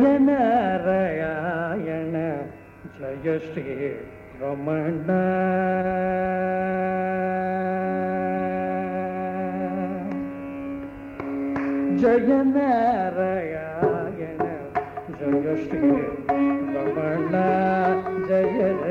नारायण जय श्री रमण जय नारायण जय श्री रमण जय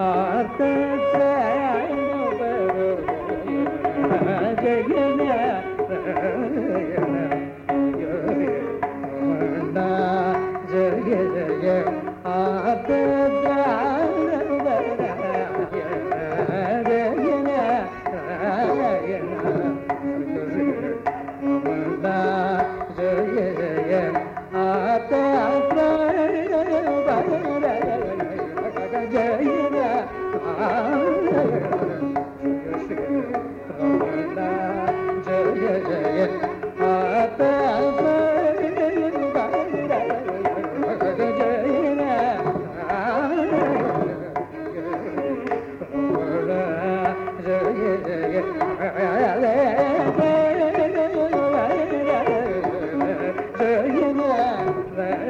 ಆತನ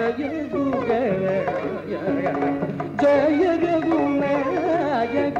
जय रघुनायक जय रघुनायक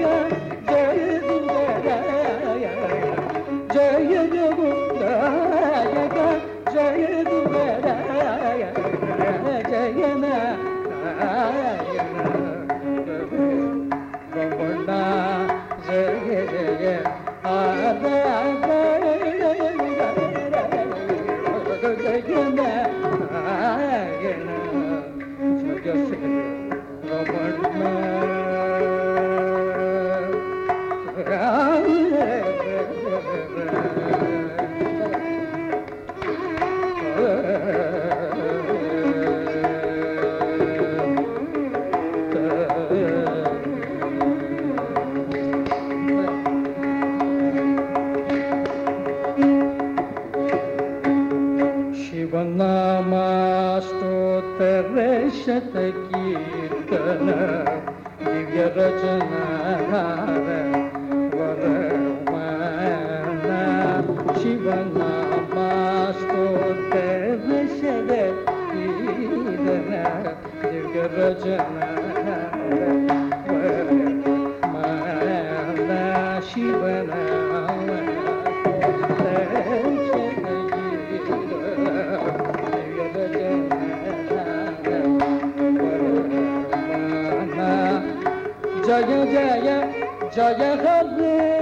جای جای جای خبر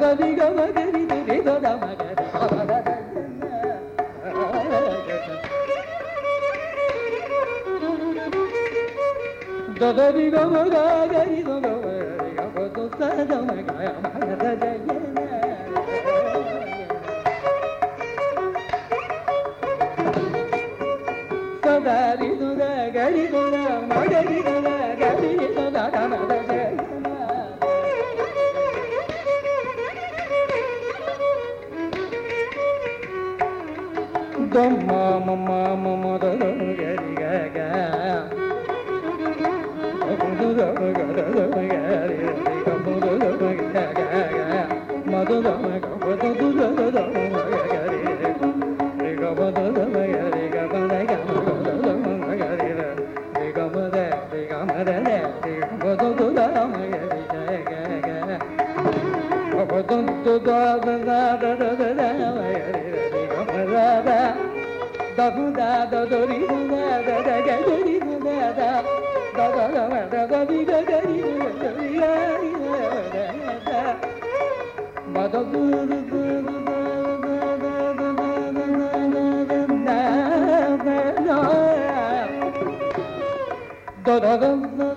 గగని గమగని గగని గమగని సదారి దుర గరి దుర మగరి దుర ಮಾಮ ಮಾಮ ಮೊದಲು ಗರಿಗ ಮಧುದ ಮಧುದ ಮಧುದ da da da da da da da da da da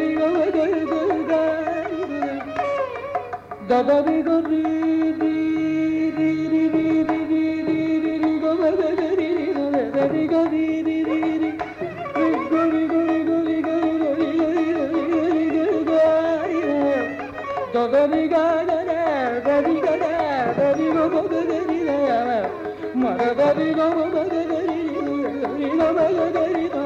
ri go ga ga ga da da ri go ri ri ri ri ri ri ri ri ri ri go ga ga ga ri ri go ga ga ri go ri ri ri ri ri go ri go ri go ri go ri go ri go ri go ri go da da ri ga ga ga da ri ga ga da ri go ga ga ri ga ma ga ri go ga ga ri ri go ga ga ri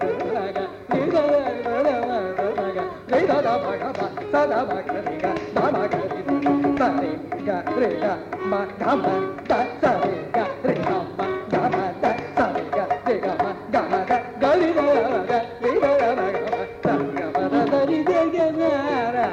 సదమ గరిగ దమ గరి సరి గరిగ మ గమ the సరి గరి గమ గమ the సరి గరి గమ గమ ద గరి గమ గరి గమ గమ ద గమ ద దరి దే గమ రా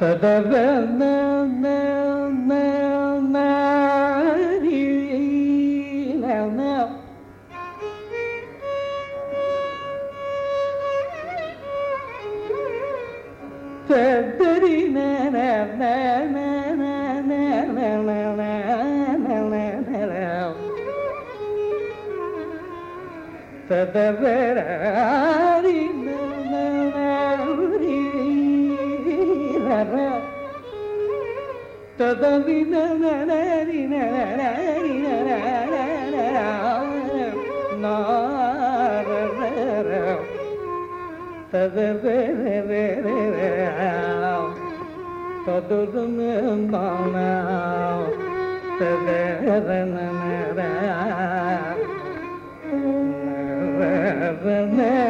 Da. ததுதுமே தானா ததரணன Ta-da.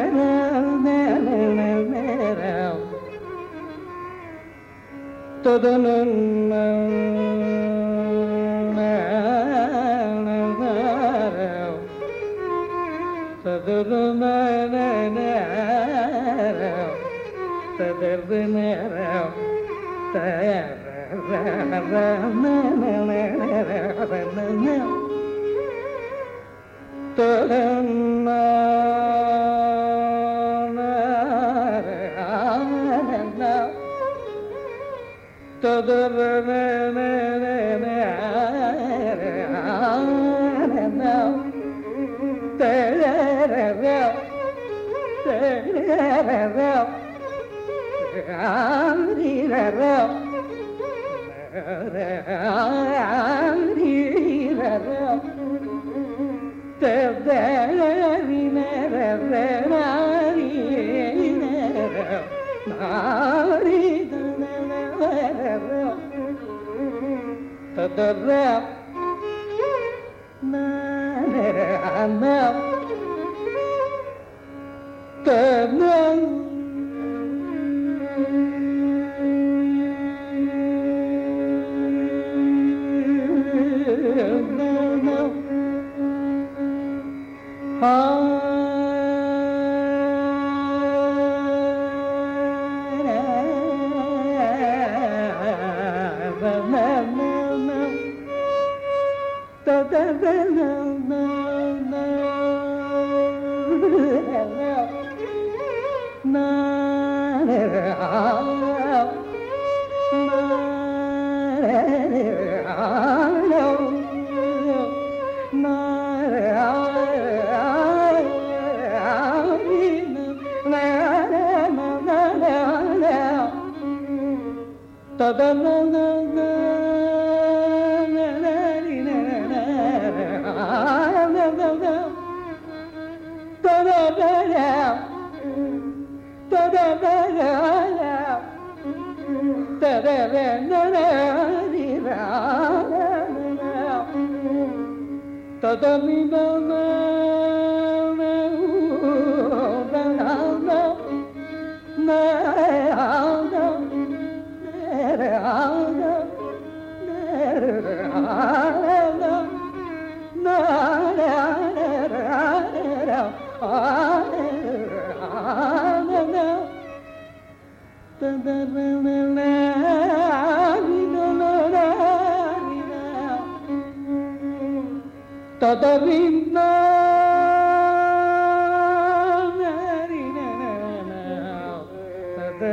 Hari Tớ nương da da da da ಕದಮಿದನೇ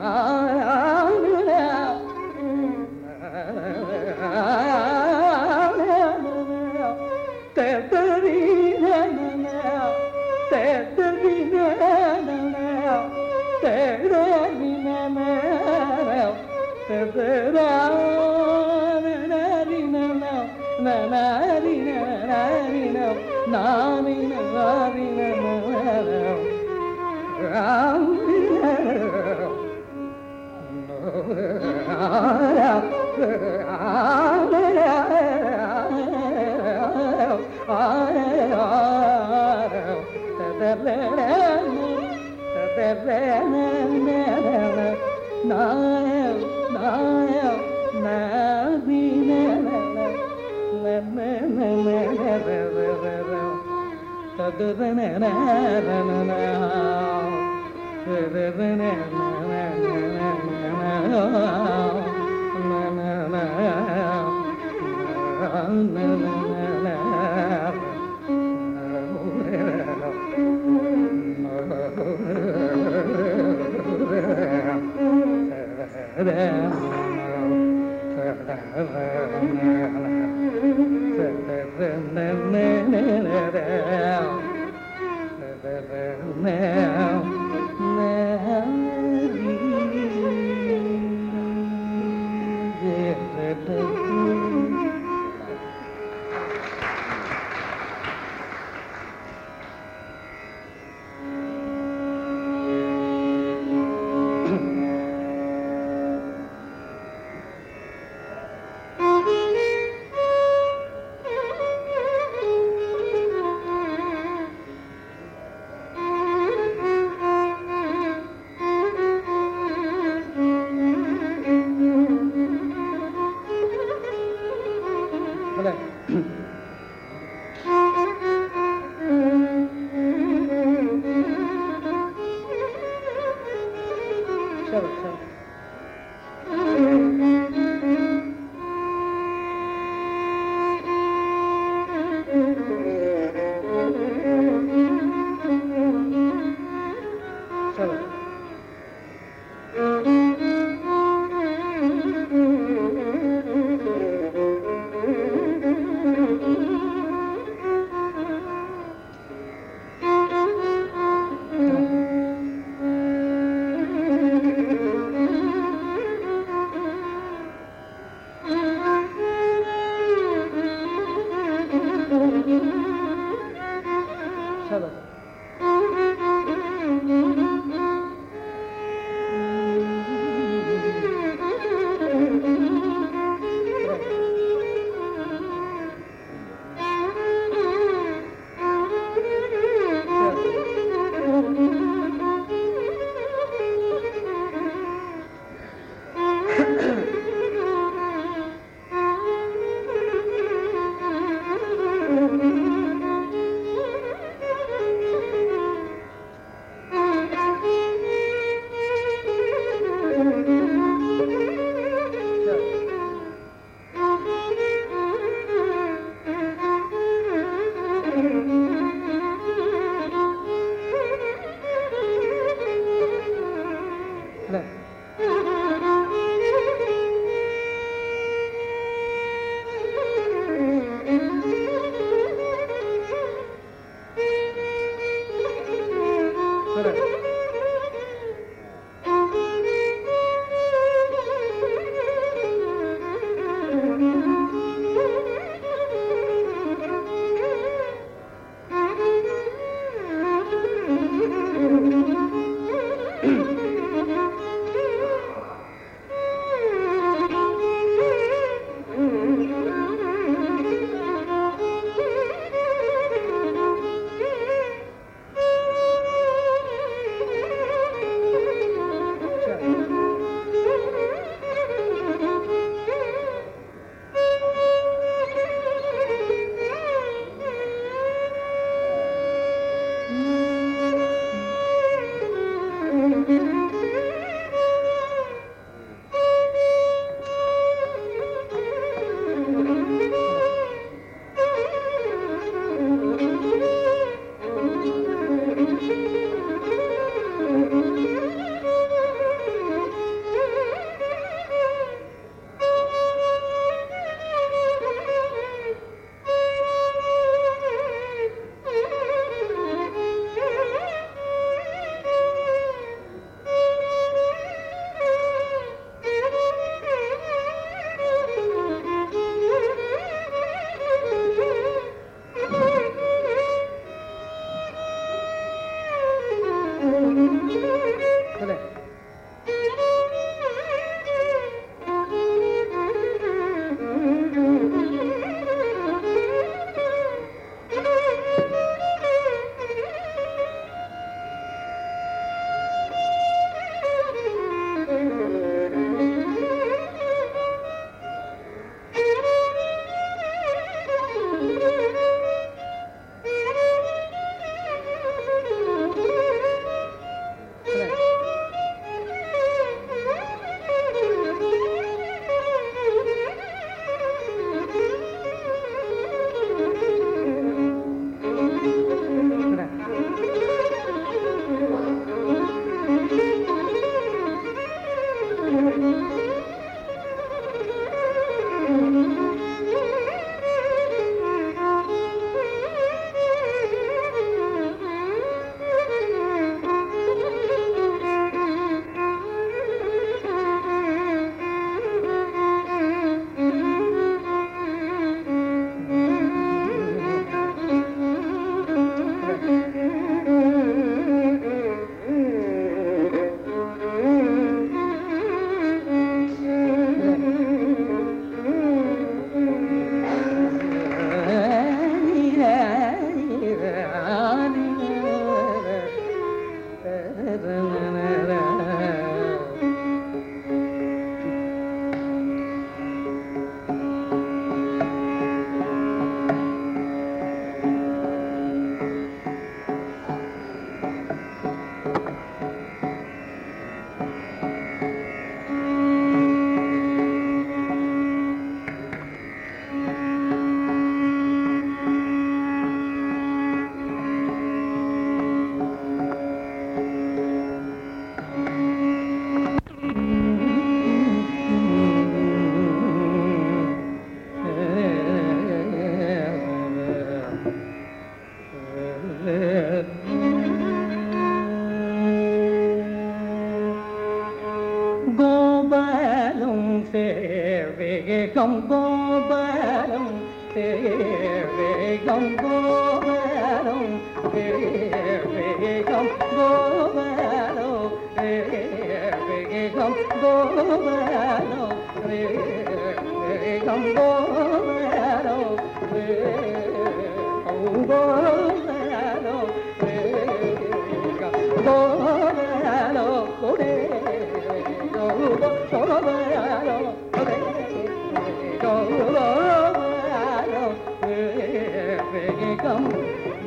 啊啊啊 da da da da da da now.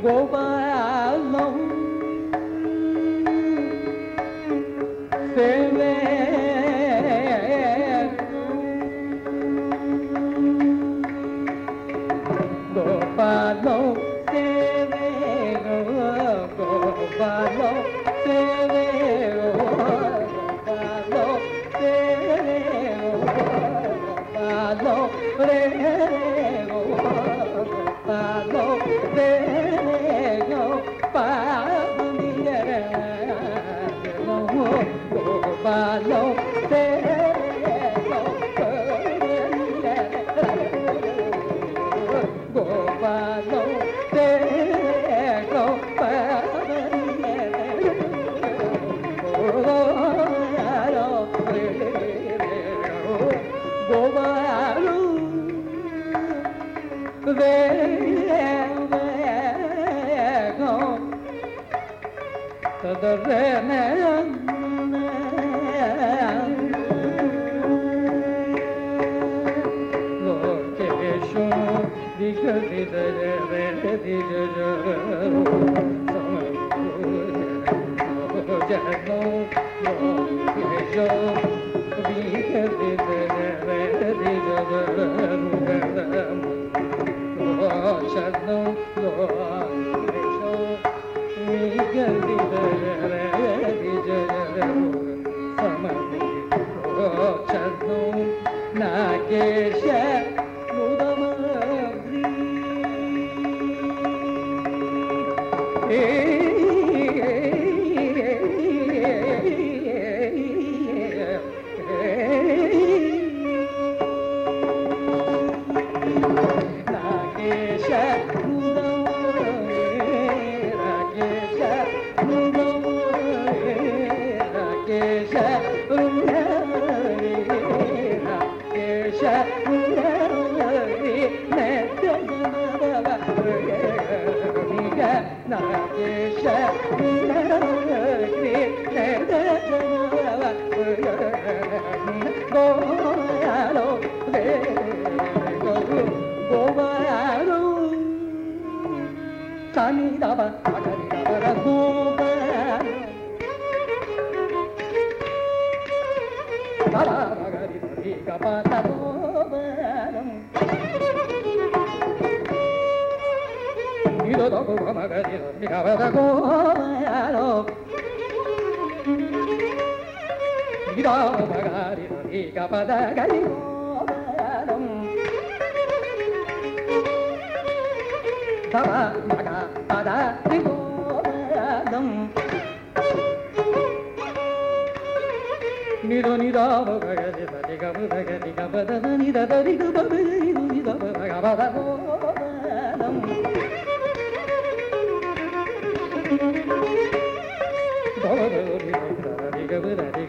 గోపా Ei. నిరో నిరామ గగని గమ గగని గమ నిద దరి గమ నిద గమ గమ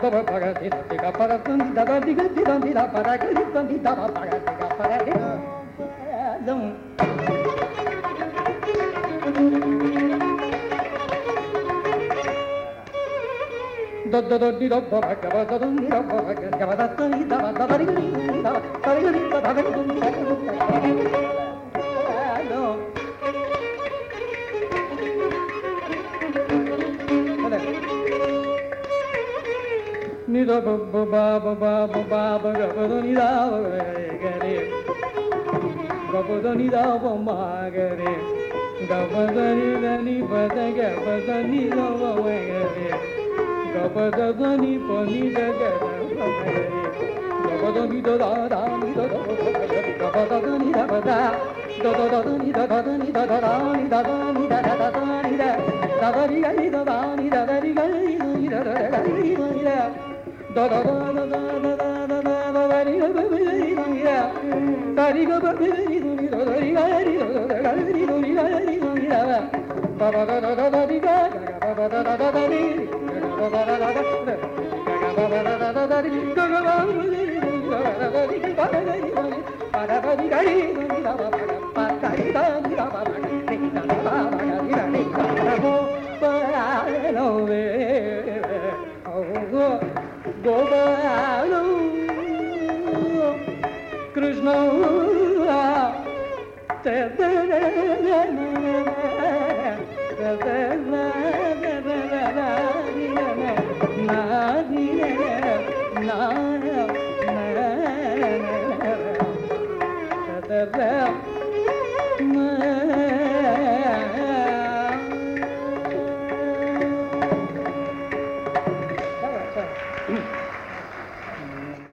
பர பர தின திக பர தந்தி தத திக திதம் தித பர கரி தந்தி தவ பர திக பர திகம் దొద్దొ నిరొబ్బ భగవ దొద నిరొబ్బ భగవ దత్త నిదవ దవరి దవ తరిగరి దవ దవ da ba ba ba ba ba ba ba ba ga ba ni da ba ga re ga ba ni da ba ma ga re ga ba da ni da ni ba da ga ba da ni da ba wa ga re ga ba da da ni pa ni da ga da ba ga re ga ba da ni da da da ni da da ga ba da da ni da ba da da da da da ni da da da ni da da da ni da da ni da da da da ni da da da ni da da da ni da da da ni da da da ni da da da ni da da da Hello, well.